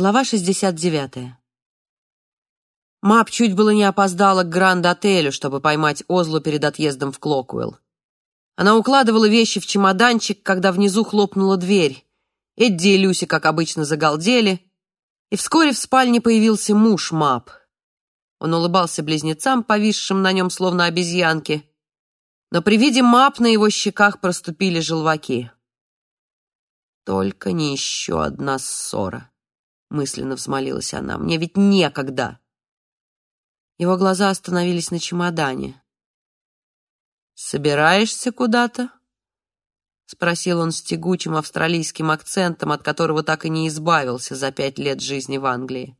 Глава 69. Мап чуть было не опоздала к Гранд-отелю, чтобы поймать Озлу перед отъездом в Клокуэлл. Она укладывала вещи в чемоданчик, когда внизу хлопнула дверь. Эдди и Люси, как обычно, загалдели, и вскоре в спальне появился муж Мап. Он улыбался близнецам, повисшим на нем словно обезьянки, но при виде Мап на его щеках проступили желваки. Только не еще одна ссора мысленно взмолилась она. Мне ведь некогда. Его глаза остановились на чемодане. Собираешься куда-то? спросил он с тягучим австралийским акцентом, от которого так и не избавился за пять лет жизни в Англии.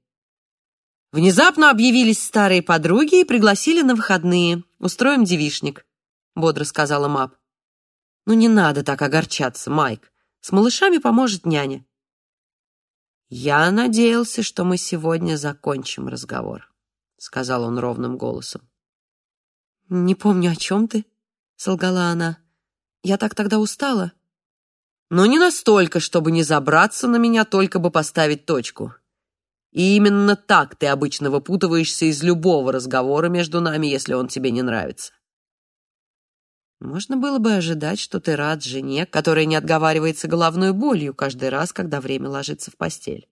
Внезапно объявились старые подруги и пригласили на выходные. Устроим девишник, бодро сказала Мап. Ну не надо так огорчаться, Майк. С малышами поможет няня. «Я надеялся, что мы сегодня закончим разговор», — сказал он ровным голосом. «Не помню, о чем ты», — солгала она. «Я так тогда устала». «Но не настолько, чтобы не забраться на меня, только бы поставить точку. И именно так ты обычно выпутываешься из любого разговора между нами, если он тебе не нравится». Можно было бы ожидать, что ты рад жене, которая не отговаривается головной болью каждый раз, когда время ложится в постель.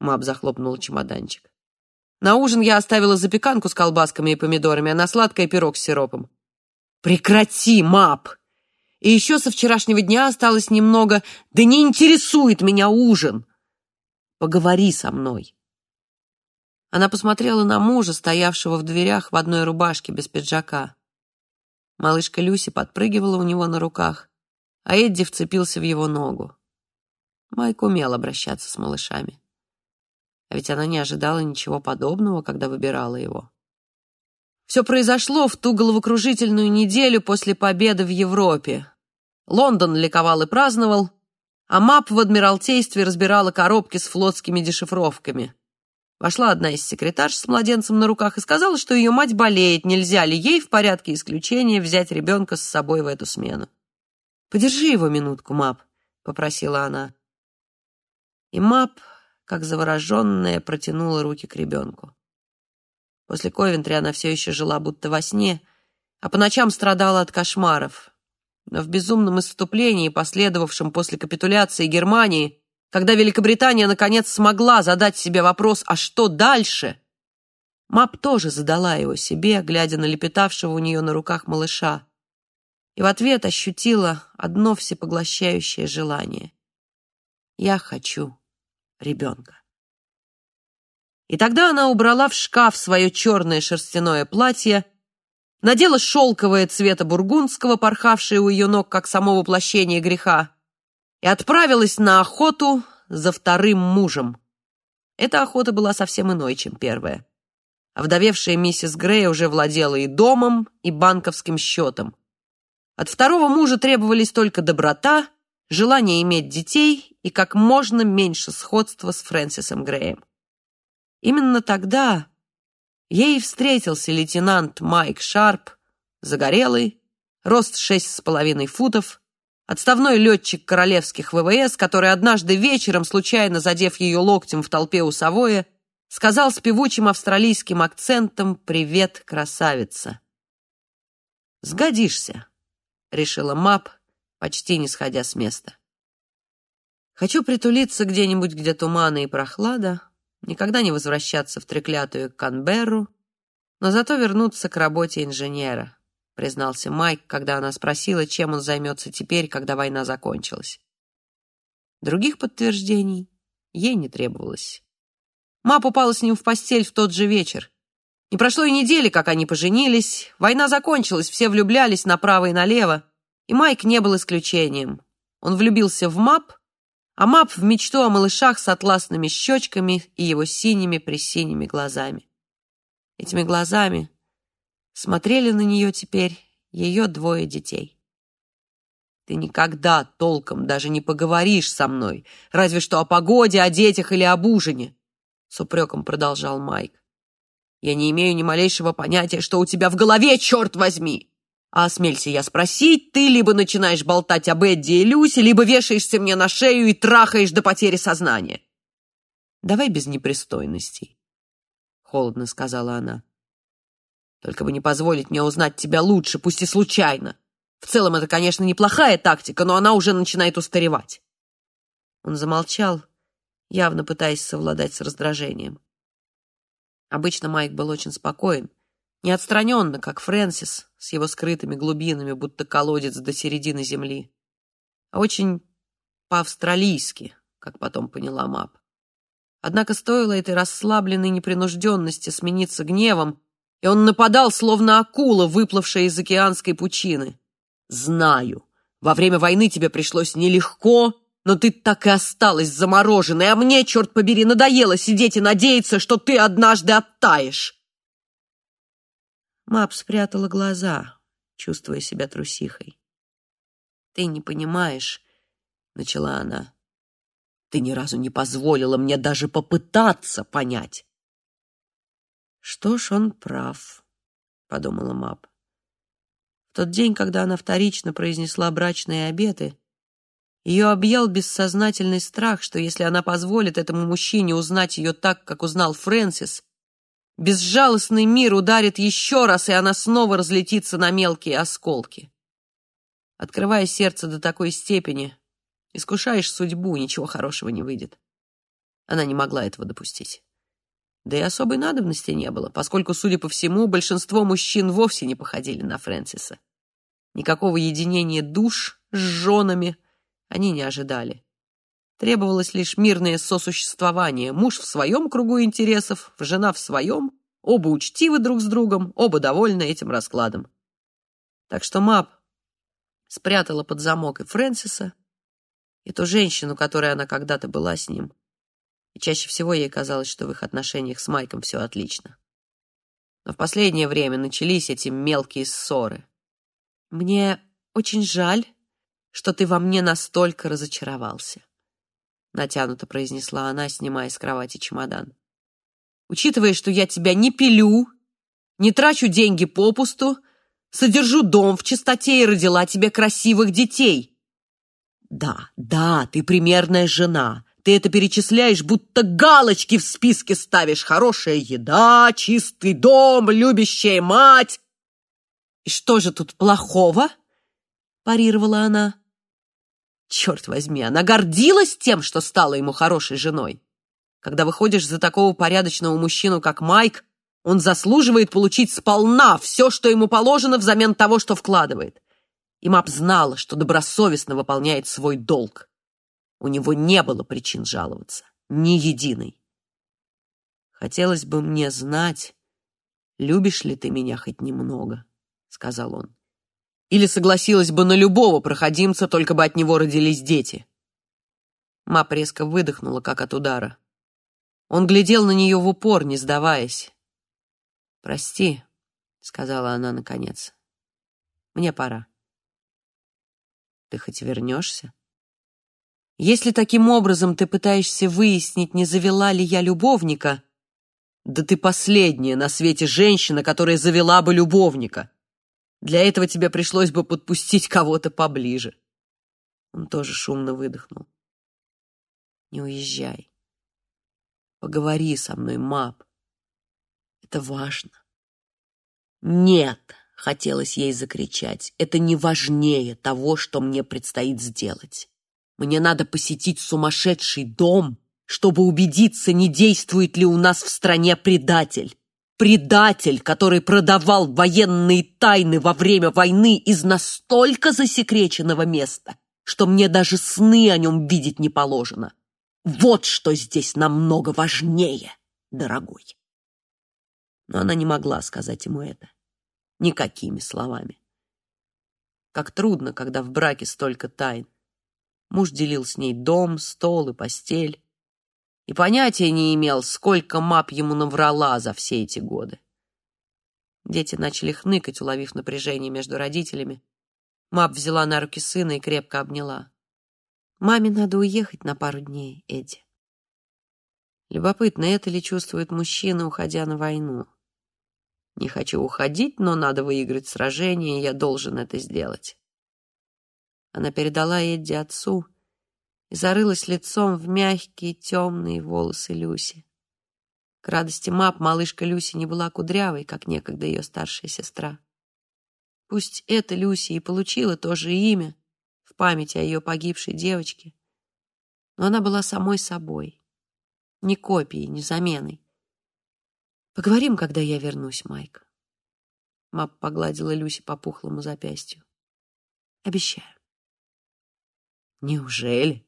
Мап захлопнул чемоданчик. На ужин я оставила запеканку с колбасками и помидорами, а на сладкое пирог с сиропом. Прекрати, Мап! И еще со вчерашнего дня осталось немного. Да не интересует меня ужин! Поговори со мной. Она посмотрела на мужа, стоявшего в дверях в одной рубашке без пиджака. Малышка Люси подпрыгивала у него на руках, а Эдди вцепился в его ногу. Майк умел обращаться с малышами. А ведь она не ожидала ничего подобного, когда выбирала его. Все произошло в ту головокружительную неделю после победы в Европе. Лондон ликовал и праздновал, а МАП в Адмиралтействе разбирала коробки с флотскими дешифровками. Вошла одна из секретарш с младенцем на руках и сказала, что ее мать болеет, нельзя ли ей в порядке исключения взять ребенка с собой в эту смену. «Подержи его минутку, Мап», — попросила она. И Мап, как завороженная, протянула руки к ребенку. После Ковентри она все еще жила будто во сне, а по ночам страдала от кошмаров. Но в безумном исступлении, последовавшем после капитуляции Германии, когда Великобритания наконец смогла задать себе вопрос «А что дальше?», Мап тоже задала его себе, глядя на лепетавшего у нее на руках малыша, и в ответ ощутила одно всепоглощающее желание. «Я хочу ребенка». И тогда она убрала в шкаф свое черное шерстяное платье, надела шелковое цвета бургундского, порхавшее у ее ног, как само воплощение греха, и отправилась на охоту за вторым мужем. Эта охота была совсем иной, чем первая. Вдовевшая миссис Грей уже владела и домом, и банковским счетом. От второго мужа требовались только доброта, желание иметь детей и как можно меньше сходства с Фрэнсисом Греем. Именно тогда ей встретился лейтенант Майк Шарп, загорелый, рост шесть с половиной футов, Отставной летчик королевских ВВС, который однажды вечером, случайно задев ее локтем в толпе у Савоя, сказал с певучим австралийским акцентом «Привет, красавица». «Сгодишься», — решила Мап, почти не сходя с места. «Хочу притулиться где-нибудь, где туманы и прохлада, никогда не возвращаться в треклятую Канберру, но зато вернуться к работе инженера признался Майк, когда она спросила, чем он займется теперь, когда война закончилась. Других подтверждений ей не требовалось. Мап упала с ним в постель в тот же вечер. Не прошло и недели, как они поженились. Война закончилась, все влюблялись направо и налево. И Майк не был исключением. Он влюбился в Мап, а Мап в мечту о малышах с атласными щечками и его синими-пресиними глазами. Этими глазами Смотрели на нее теперь ее двое детей. Ты никогда толком даже не поговоришь со мной, разве что о погоде, о детях или об ужине, с упреком продолжал Майк. Я не имею ни малейшего понятия, что у тебя в голове, черт возьми. А осмелься я спросить, ты либо начинаешь болтать об Эдди и Люсе, либо вешаешься мне на шею и трахаешь до потери сознания. Давай без непристойностей, — холодно сказала она. Только бы не позволить мне узнать тебя лучше, пусть и случайно. В целом, это, конечно, неплохая тактика, но она уже начинает устаревать. Он замолчал, явно пытаясь совладать с раздражением. Обычно Майк был очень спокоен, не отстраненно, как Фрэнсис, с его скрытыми глубинами, будто колодец до середины земли, а очень по-австралийски, как потом поняла Мап. Однако стоило этой расслабленной непринужденности смениться гневом, и он нападал, словно акула, выплывшая из океанской пучины. «Знаю, во время войны тебе пришлось нелегко, но ты так и осталась замороженной, а мне, черт побери, надоело сидеть и надеяться, что ты однажды оттаешь. Мап спрятала глаза, чувствуя себя трусихой. «Ты не понимаешь», — начала она. «Ты ни разу не позволила мне даже попытаться понять». «Что ж, он прав», — подумала Мап. В тот день, когда она вторично произнесла брачные обеты, ее объял бессознательный страх, что если она позволит этому мужчине узнать ее так, как узнал Фрэнсис, безжалостный мир ударит еще раз, и она снова разлетится на мелкие осколки. Открывая сердце до такой степени, искушаешь судьбу, ничего хорошего не выйдет. Она не могла этого допустить. Да и особой надобности не было, поскольку, судя по всему, большинство мужчин вовсе не походили на Фрэнсиса. Никакого единения душ с женами они не ожидали. Требовалось лишь мирное сосуществование. Муж в своем кругу интересов, жена в своем, оба учтивы друг с другом, оба довольны этим раскладом. Так что Мап спрятала под замок и Фрэнсиса, и ту женщину, которой она когда-то была с ним. И чаще всего ей казалось, что в их отношениях с Майком все отлично. Но в последнее время начались эти мелкие ссоры. «Мне очень жаль, что ты во мне настолько разочаровался», — натянуто произнесла она, снимая с кровати чемодан. «Учитывая, что я тебя не пилю, не трачу деньги попусту, содержу дом в чистоте и родила тебе красивых детей». «Да, да, ты примерная жена», ты это перечисляешь, будто галочки в списке ставишь. Хорошая еда, чистый дом, любящая мать. И что же тут плохого? Парировала она. Черт возьми, она гордилась тем, что стала ему хорошей женой. Когда выходишь за такого порядочного мужчину, как Майк, он заслуживает получить сполна все, что ему положено взамен того, что вкладывает. И Мап знала, что добросовестно выполняет свой долг. У него не было причин жаловаться, ни единой. «Хотелось бы мне знать, любишь ли ты меня хоть немного», — сказал он или согласилась бы на любого проходимца, только бы от него родились дети. Мап резко выдохнула, как от удара. Он глядел на нее в упор, не сдаваясь. «Прости», — сказала она наконец. «Мне пора». «Ты хоть вернешься?» «Если таким образом ты пытаешься выяснить, не завела ли я любовника...» «Да ты последняя на свете женщина, которая завела бы любовника!» Для этого тебе пришлось бы подпустить кого-то поближе. Он тоже шумно выдохнул. Не уезжай. Поговори со мной, Мап. Это важно. Нет, хотелось ей закричать. Это не важнее того, что мне предстоит сделать. Мне надо посетить сумасшедший дом, чтобы убедиться, не действует ли у нас в стране предатель. Предатель, который продавал военные тайны во время войны из настолько засекреченного места, что мне даже сны о нем видеть не положено. Вот что здесь намного важнее, дорогой. Но она не могла сказать ему это. Никакими словами. Как трудно, когда в браке столько тайн. Муж делил с ней дом, стол и постель и понятия не имел, сколько мап ему наврала за все эти годы. Дети начали хныкать, уловив напряжение между родителями. Мап взяла на руки сына и крепко обняла. «Маме надо уехать на пару дней, Эдди». Любопытно, это ли чувствует мужчина, уходя на войну? Не хочу уходить, но надо выиграть сражение, и я должен это сделать. Она передала Эдди отцу, и зарылась лицом в мягкие темные волосы Люси. К радости Мап малышка Люси не была кудрявой, как некогда ее старшая сестра. Пусть эта Люси и получила то же имя в память о ее погибшей девочке, но она была самой собой, не копией, не заменой. Поговорим, когда я вернусь, Майк. Мап погладила Люси по пухлому запястью. Обещаю. Неужели?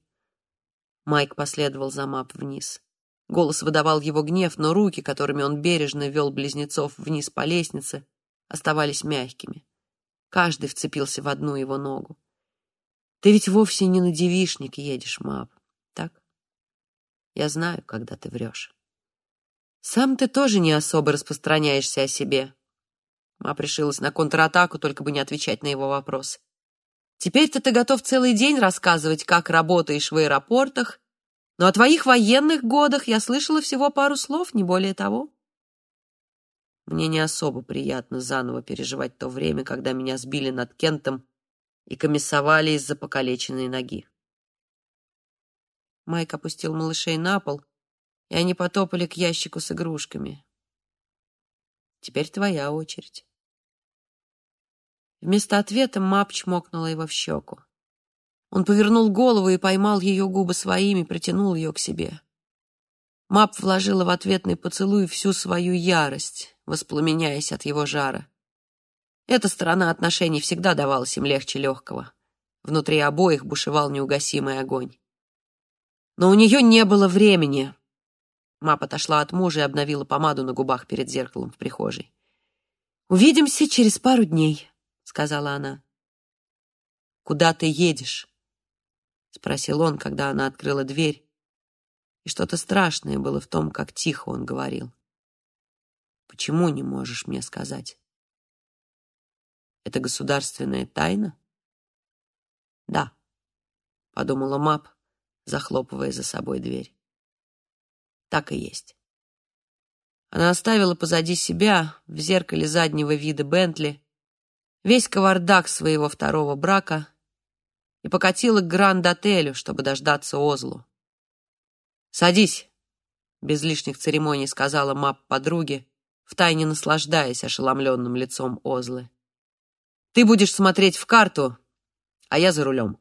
Майк последовал за Мап вниз. Голос выдавал его гнев, но руки, которыми он бережно вел близнецов вниз по лестнице, оставались мягкими. Каждый вцепился в одну его ногу. Ты ведь вовсе не на девишник едешь, Мап, так? Я знаю, когда ты врешь. Сам ты тоже не особо распространяешься о себе. Мап решилась на контратаку, только бы не отвечать на его вопрос. Теперь-то ты готов целый день рассказывать, как работаешь в аэропортах, но о твоих военных годах я слышала всего пару слов, не более того. Мне не особо приятно заново переживать то время, когда меня сбили над Кентом и комиссовали из-за покалеченной ноги. Майк опустил малышей на пол, и они потопали к ящику с игрушками. Теперь твоя очередь. Вместо ответа Мап чмокнула его в щеку. Он повернул голову и поймал ее губы своими, притянул ее к себе. Мап вложила в ответный поцелуй всю свою ярость, воспламеняясь от его жара. Эта сторона отношений всегда давалась им легче легкого. Внутри обоих бушевал неугасимый огонь. Но у нее не было времени. Мап отошла от мужа и обновила помаду на губах перед зеркалом в прихожей. «Увидимся через пару дней», — сказала она. «Куда ты едешь?» — спросил он, когда она открыла дверь. И что-то страшное было в том, как тихо он говорил. «Почему не можешь мне сказать?» «Это государственная тайна?» «Да», — подумала Мап, захлопывая за собой дверь. Так и есть. Она оставила позади себя, в зеркале заднего вида Бентли, весь кавардак своего второго брака и покатила к Гранд-отелю, чтобы дождаться Озлу. «Садись», — без лишних церемоний сказала Мап подруге, втайне наслаждаясь ошеломленным лицом Озлы. «Ты будешь смотреть в карту, а я за рулем».